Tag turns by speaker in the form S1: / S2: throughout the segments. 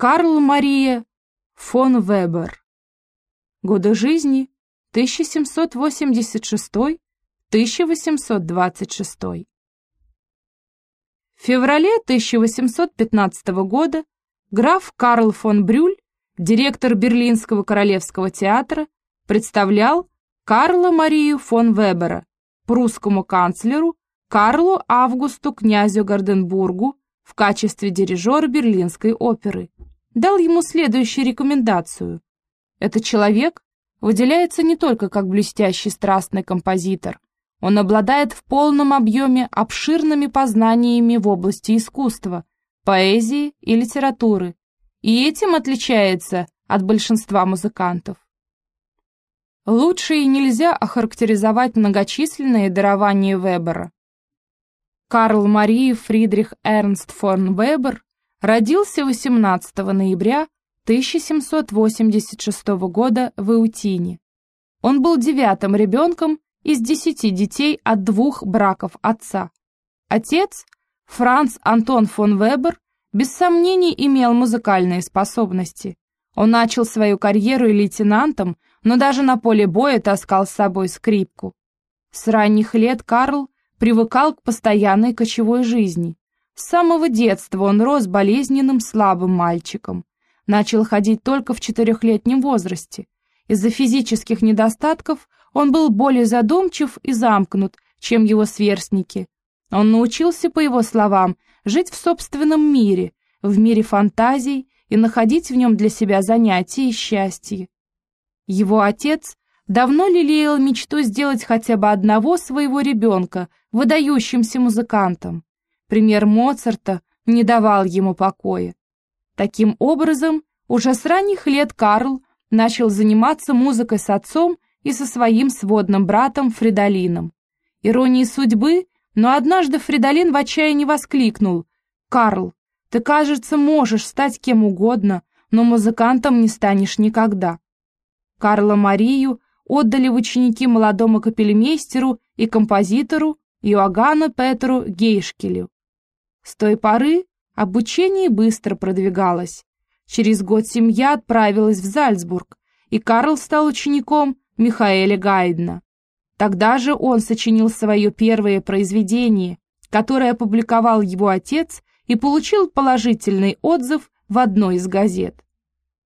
S1: Карл Мария фон Вебер. Годы жизни 1786-1826. В феврале 1815 года граф Карл фон Брюль, директор Берлинского королевского театра, представлял Карла Марию фон Вебера, прусскому канцлеру Карлу Августу князю Гарденбургу в качестве дирижера Берлинской оперы. Дал ему следующую рекомендацию. Этот человек выделяется не только как блестящий страстный композитор, он обладает в полном объеме обширными познаниями в области искусства, поэзии и литературы, и этим отличается от большинства музыкантов. Лучше и нельзя охарактеризовать многочисленные дарования Вебера. Карл Марии Фридрих Эрнст фон Вебер родился 18 ноября 1786 года в Иутине. Он был девятым ребенком из десяти детей от двух браков отца. Отец, Франц Антон фон Вебер, без сомнений имел музыкальные способности. Он начал свою карьеру лейтенантом, но даже на поле боя таскал с собой скрипку. С ранних лет Карл привыкал к постоянной кочевой жизни. С самого детства он рос болезненным слабым мальчиком. Начал ходить только в четырехлетнем возрасте. Из-за физических недостатков он был более задумчив и замкнут, чем его сверстники. Он научился, по его словам, жить в собственном мире, в мире фантазий и находить в нем для себя занятия и счастье. Его отец давно лелеял мечту сделать хотя бы одного своего ребенка выдающимся музыкантом. Пример Моцарта не давал ему покоя. Таким образом, уже с ранних лет Карл начал заниматься музыкой с отцом и со своим сводным братом Фридолином. Иронии судьбы, но однажды Фридолин в отчаянии воскликнул «Карл, ты, кажется, можешь стать кем угодно, но музыкантом не станешь никогда». Карла Марию отдали в ученики молодому капельмейстеру и композитору Иоганну Петру Гейшкелю. С той поры обучение быстро продвигалось. Через год семья отправилась в Зальцбург, и Карл стал учеником Михаэля Гайдна. Тогда же он сочинил свое первое произведение, которое опубликовал его отец и получил положительный отзыв в одной из газет.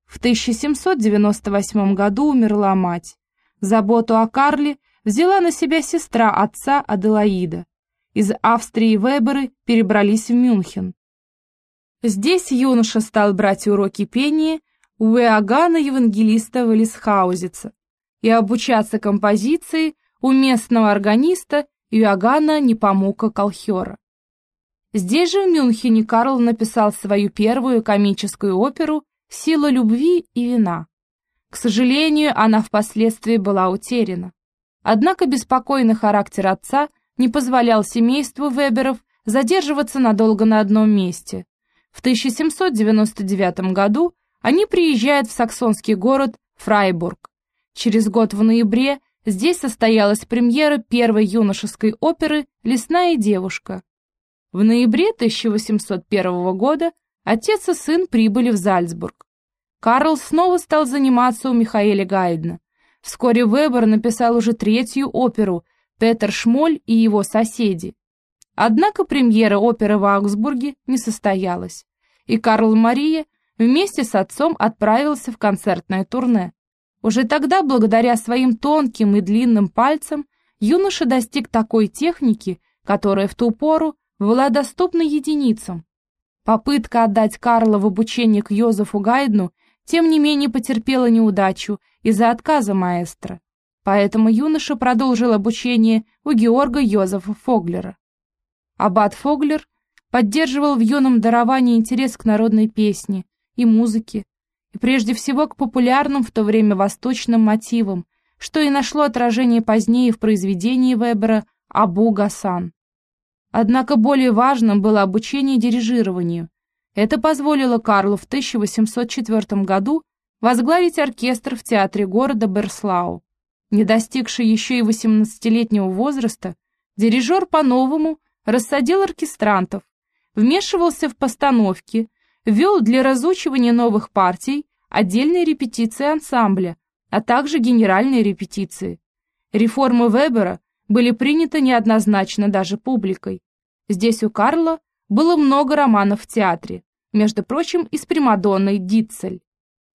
S1: В 1798 году умерла мать. Заботу о Карле взяла на себя сестра отца Аделаида. Из Австрии Веберы перебрались в Мюнхен. Здесь юноша стал брать уроки пения у Иоганна Евангелиста Валисхаузица и обучаться композиции у местного органиста Иоганна Непомука Колхера. Здесь же в Мюнхене Карл написал свою первую комическую оперу «Сила любви и вина». К сожалению, она впоследствии была утеряна. Однако беспокойный характер отца не позволял семейству Веберов задерживаться надолго на одном месте. В 1799 году они приезжают в саксонский город Фрайбург. Через год в ноябре здесь состоялась премьера первой юношеской оперы «Лесная девушка». В ноябре 1801 года отец и сын прибыли в Зальцбург. Карл снова стал заниматься у Михаэля Гайдна. Вскоре Вебер написал уже третью оперу «Петер Шмоль и его соседи». Однако премьера оперы в Аугсбурге не состоялась, и Карл Мария вместе с отцом отправился в концертное турне. Уже тогда, благодаря своим тонким и длинным пальцам, юноша достиг такой техники, которая в ту пору была доступна единицам. Попытка отдать Карла в обучение к Йозефу Гайдну тем не менее потерпела неудачу из-за отказа маэстро. Поэтому юноша продолжил обучение у Георга Йозефа Фоглера. Аббат Фоглер поддерживал в юном даровании интерес к народной песне и музыке, и прежде всего к популярным в то время восточным мотивам, что и нашло отражение позднее в произведении Вебера «Абу Гасан». Однако более важным было обучение дирижированию. Это позволило Карлу в 1804 году возглавить оркестр в театре города Берслау. Не достигший еще и 18-летнего возраста, дирижер по-новому рассадил оркестрантов, вмешивался в постановки, вел для разучивания новых партий отдельные репетиции ансамбля, а также генеральные репетиции. Реформы Вебера были приняты неоднозначно даже публикой. Здесь у Карла было много романов в театре, между прочим, и с Примадонной Дитцель.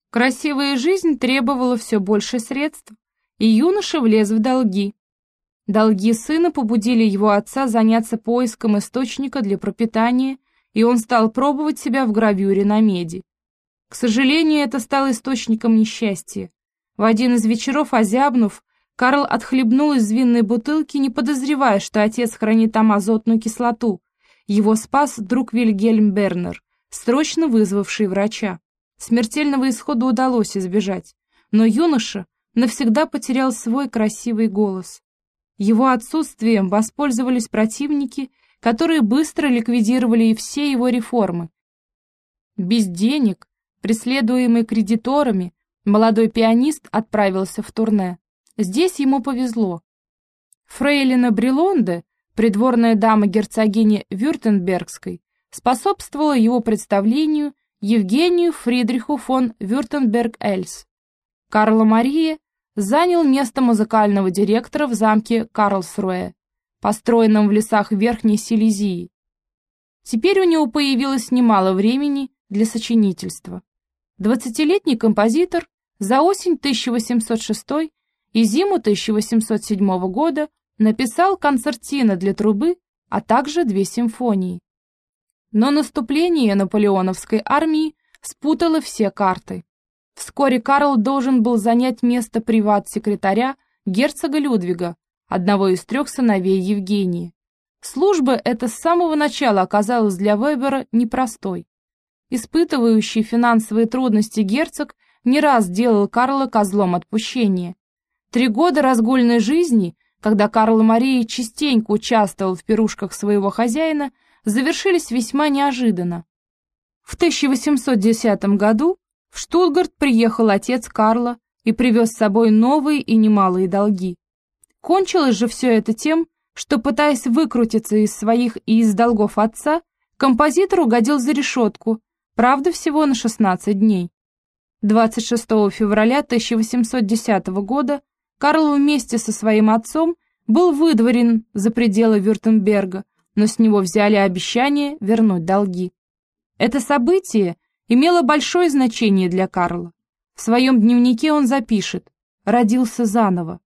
S1: Красивая жизнь требовала все больше средств, и юноша влез в долги. Долги сына побудили его отца заняться поиском источника для пропитания, и он стал пробовать себя в гравюре на меди. К сожалению, это стало источником несчастья. В один из вечеров, озябнув, Карл отхлебнул из винной бутылки, не подозревая, что отец хранит там азотную кислоту. Его спас друг Вильгельм Бернер, срочно вызвавший врача. Смертельного исхода удалось избежать, но юноша навсегда потерял свой красивый голос. Его отсутствием воспользовались противники, которые быстро ликвидировали и все его реформы. Без денег, преследуемый кредиторами, молодой пианист отправился в турне. Здесь ему повезло. Фрейлина Брилонде, придворная дама герцогини Вюртембергской, способствовала его представлению Евгению Фридриху фон Вюртемберг-Эльс. Карла Мария занял место музыкального директора в замке Карлсруэ, построенном в лесах Верхней Силезии. Теперь у него появилось немало времени для сочинительства. Двадцатилетний композитор за осень 1806 и зиму 1807 года написал концертино для трубы, а также две симфонии. Но наступление наполеоновской армии спутало все карты. Вскоре Карл должен был занять место приват-секретаря герцога Людвига, одного из трех сыновей Евгении. Служба эта с самого начала оказалась для Вебера непростой. Испытывающий финансовые трудности герцог не раз делал Карла козлом отпущения. Три года разгульной жизни, когда Карл Мария частенько участвовал в пирушках своего хозяина, завершились весьма неожиданно. В 1810 году в Штутгарт приехал отец Карла и привез с собой новые и немалые долги. Кончилось же все это тем, что, пытаясь выкрутиться из своих и из долгов отца, композитор угодил за решетку, правда, всего на 16 дней. 26 февраля 1810 года Карл вместе со своим отцом был выдворен за пределы Вюртемберга, но с него взяли обещание вернуть долги. Это событие имело большое значение для Карла. В своем дневнике он запишет «Родился заново».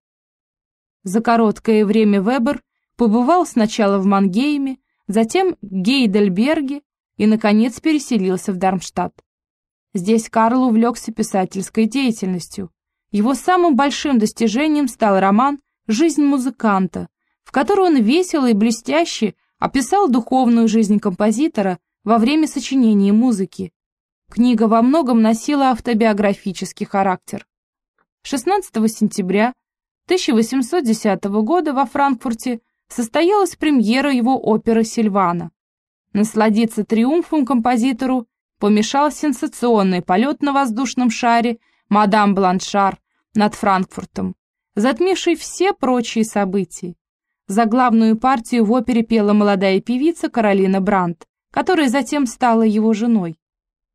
S1: За короткое время Вебер побывал сначала в Мангейме, затем в Гейдельберге и, наконец, переселился в Дармштадт. Здесь Карл увлекся писательской деятельностью. Его самым большим достижением стал роман «Жизнь музыканта», в котором он весело и блестяще описал духовную жизнь композитора во время сочинения музыки. Книга во многом носила автобиографический характер. 16 сентября 1810 года во Франкфурте состоялась премьера его оперы «Сильвана». Насладиться триумфом композитору помешал сенсационный полет на воздушном шаре «Мадам Бланшар» над Франкфуртом, затмивший все прочие события. За главную партию в опере пела молодая певица Каролина Брандт, которая затем стала его женой.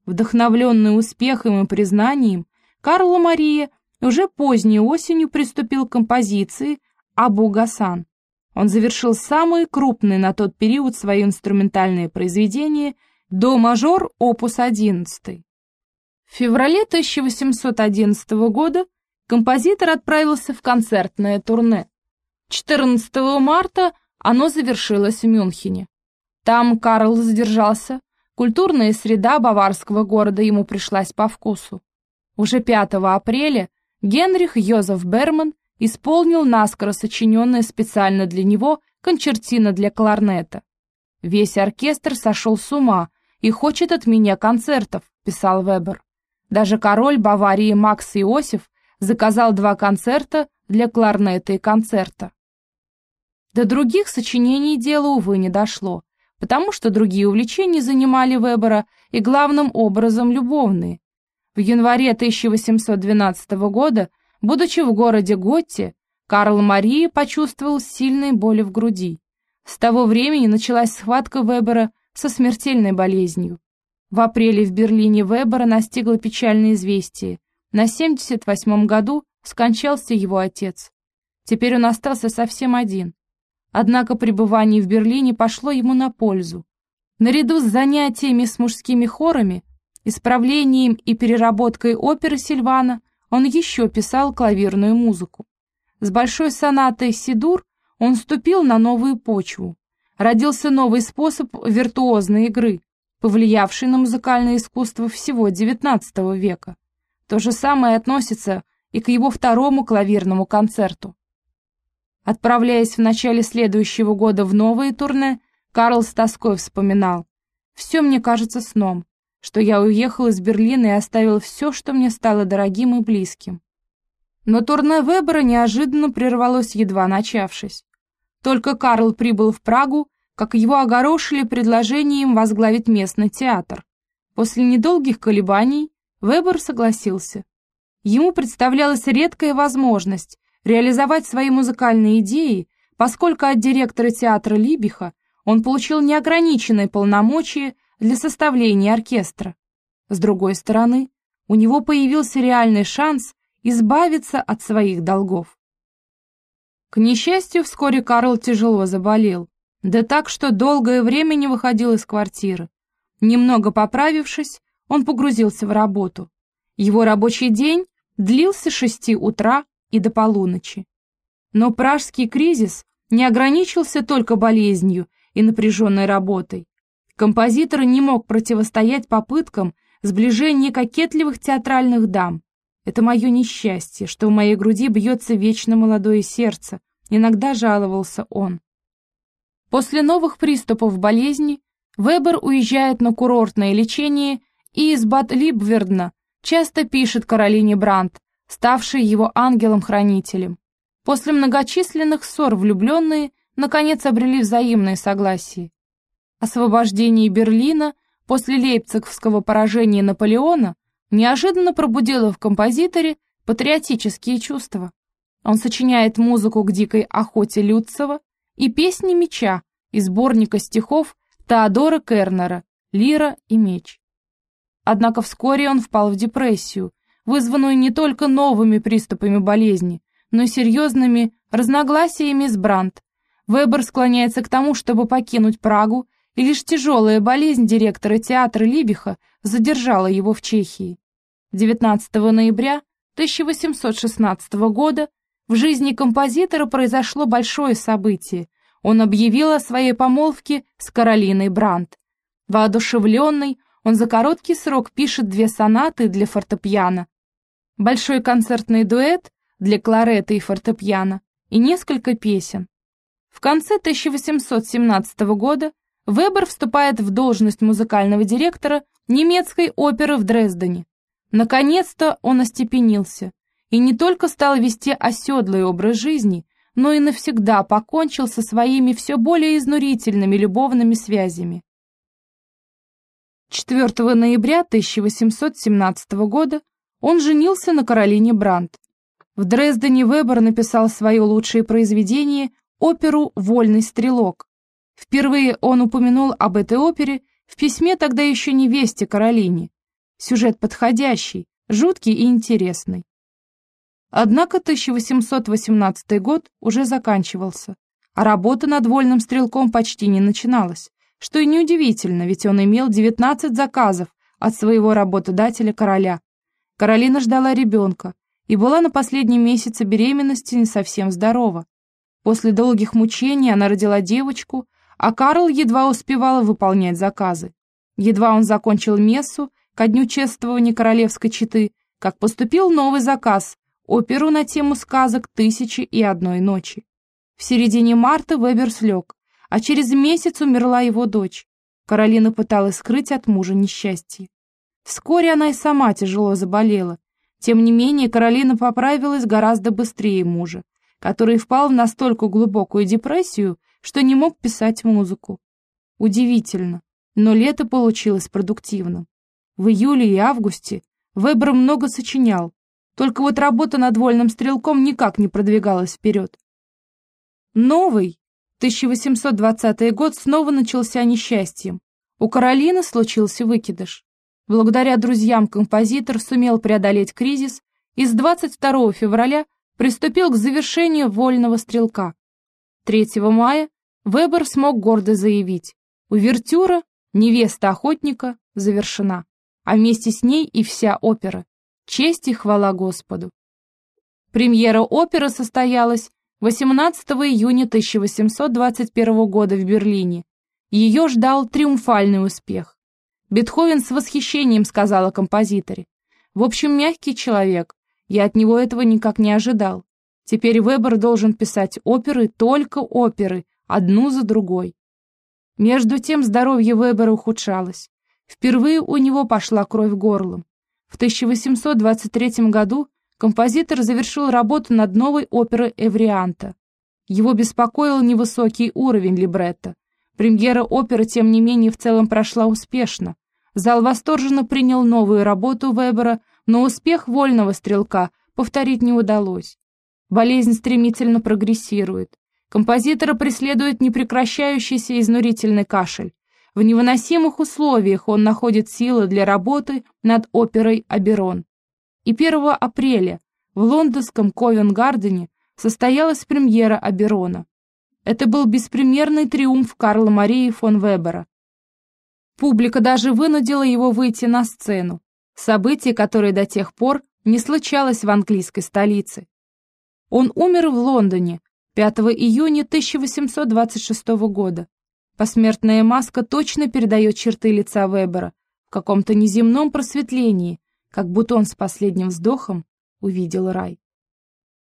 S1: Вдохновленный успехом и признанием, Карла Мария уже поздней осенью приступил к композиции «Абу Гасан». Он завершил самые крупные на тот период свои инструментальные произведения до мажор опус 11. В феврале 1811 года композитор отправился в концертное турне. 14 марта оно завершилось в Мюнхене. Там Карл задержался Культурная среда баварского города ему пришлась по вкусу. Уже 5 апреля Генрих Йозеф Берман исполнил наскоро сочиненное специально для него концертино для кларнета. «Весь оркестр сошел с ума и хочет от меня концертов», — писал Вебер. Даже король Баварии Макс Иосиф заказал два концерта для кларнета и концерта. До других сочинений дело, увы, не дошло потому что другие увлечения занимали Вебера и главным образом любовные. В январе 1812 года, будучи в городе Готте, Карл Мария почувствовал сильные боли в груди. С того времени началась схватка Вебера со смертельной болезнью. В апреле в Берлине Вебера настигло печальное известие. На 78-м году скончался его отец. Теперь он остался совсем один. Однако пребывание в Берлине пошло ему на пользу. Наряду с занятиями с мужскими хорами, исправлением и переработкой оперы Сильвана, он еще писал клавирную музыку. С большой сонатой «Сидур» он вступил на новую почву. Родился новый способ виртуозной игры, повлиявший на музыкальное искусство всего XIX века. То же самое относится и к его второму клавирному концерту. Отправляясь в начале следующего года в новые турне, Карл с тоской вспоминал. «Все мне кажется сном, что я уехал из Берлина и оставил все, что мне стало дорогим и близким». Но турне Вебера неожиданно прервалось, едва начавшись. Только Карл прибыл в Прагу, как его огорошили предложением возглавить местный театр. После недолгих колебаний Вебер согласился. Ему представлялась редкая возможность реализовать свои музыкальные идеи, поскольку от директора театра Либиха он получил неограниченные полномочия для составления оркестра. С другой стороны, у него появился реальный шанс избавиться от своих долгов. К несчастью, вскоре Карл тяжело заболел, да так, что долгое время не выходил из квартиры. Немного поправившись, он погрузился в работу. Его рабочий день длился с шести утра и до полуночи. Но пражский кризис не ограничился только болезнью и напряженной работой. Композитор не мог противостоять попыткам сближения кокетливых театральных дам. Это мое несчастье, что в моей груди бьется вечно молодое сердце, иногда жаловался он. После новых приступов болезни Вебер уезжает на курортное лечение и из Бад-Либвердна часто пишет Каролине Брандт, ставшей его ангелом-хранителем. После многочисленных ссор влюбленные наконец обрели взаимное согласие. Освобождение Берлина после лейпцигского поражения Наполеона неожиданно пробудило в композиторе патриотические чувства. Он сочиняет музыку к дикой охоте Люцева и песни меча из сборника стихов Теодора Кернера «Лира и меч». Однако вскоре он впал в депрессию, вызванную не только новыми приступами болезни, но и серьезными разногласиями с Брандт. Вебер склоняется к тому, чтобы покинуть Прагу, и лишь тяжелая болезнь директора театра Либиха задержала его в Чехии. 19 ноября 1816 года в жизни композитора произошло большое событие. Он объявил о своей помолвке с Каролиной Брандт. Воодушевленный, он за короткий срок пишет две сонаты для фортепиано, большой концертный дуэт для кларета и фортепиано и несколько песен. В конце 1817 года Вебер вступает в должность музыкального директора немецкой оперы в Дрездене. Наконец-то он остепенился и не только стал вести оседлый образ жизни, но и навсегда покончил со своими все более изнурительными любовными связями. 4 ноября 1817 года он женился на Каролине Брандт. В Дрездене Вебер написал свое лучшее произведение оперу «Вольный стрелок». Впервые он упомянул об этой опере в письме тогда еще невесте Каролине. Сюжет подходящий, жуткий и интересный. Однако 1818 год уже заканчивался, а работа над «Вольным стрелком» почти не начиналась, что и неудивительно, ведь он имел 19 заказов от своего работодателя короля. Каролина ждала ребенка и была на последнем месяце беременности не совсем здорова. После долгих мучений она родила девочку, а Карл едва успевал выполнять заказы. Едва он закончил мессу ко дню чествования королевской четы, как поступил новый заказ – оперу на тему сказок «Тысячи и одной ночи». В середине марта Вебер слег, а через месяц умерла его дочь. Каролина пыталась скрыть от мужа несчастье. Вскоре она и сама тяжело заболела. Тем не менее, Каролина поправилась гораздо быстрее мужа, который впал в настолько глубокую депрессию, что не мог писать музыку. Удивительно, но лето получилось продуктивным. В июле и августе Вебер много сочинял, только вот работа над вольным стрелком никак не продвигалась вперед. Новый, 1820 год снова начался несчастьем. У Каролины случился выкидыш. Благодаря друзьям композитор сумел преодолеть кризис и с 22 февраля приступил к завершению «Вольного стрелка». 3 мая Вебер смог гордо заявить «Увертюра, невеста охотника, завершена, а вместе с ней и вся опера. Честь и хвала Господу». Премьера оперы состоялась 18 июня 1821 года в Берлине. Ее ждал триумфальный успех. Бетховен с восхищением сказал о композиторе. В общем, мягкий человек. Я от него этого никак не ожидал. Теперь Вебер должен писать оперы, только оперы, одну за другой. Между тем здоровье Вебера ухудшалось. Впервые у него пошла кровь горлом. В 1823 году композитор завершил работу над новой оперой Эврианта. Его беспокоил невысокий уровень либретто. Премьера оперы, тем не менее, в целом прошла успешно. Зал восторженно принял новую работу Вебера, но успех «Вольного стрелка» повторить не удалось. Болезнь стремительно прогрессирует. Композитора преследует непрекращающийся изнурительный кашель. В невыносимых условиях он находит силы для работы над оперой «Аберон». И 1 апреля в лондонском Ковен-Гардене состоялась премьера Аберона. Это был беспримерный триумф Карла Марии фон Вебера. Публика даже вынудила его выйти на сцену, событие, которое до тех пор не случалось в английской столице. Он умер в Лондоне 5 июня 1826 года. Посмертная маска точно передает черты лица Вебера в каком-то неземном просветлении, как будто он с последним вздохом увидел рай.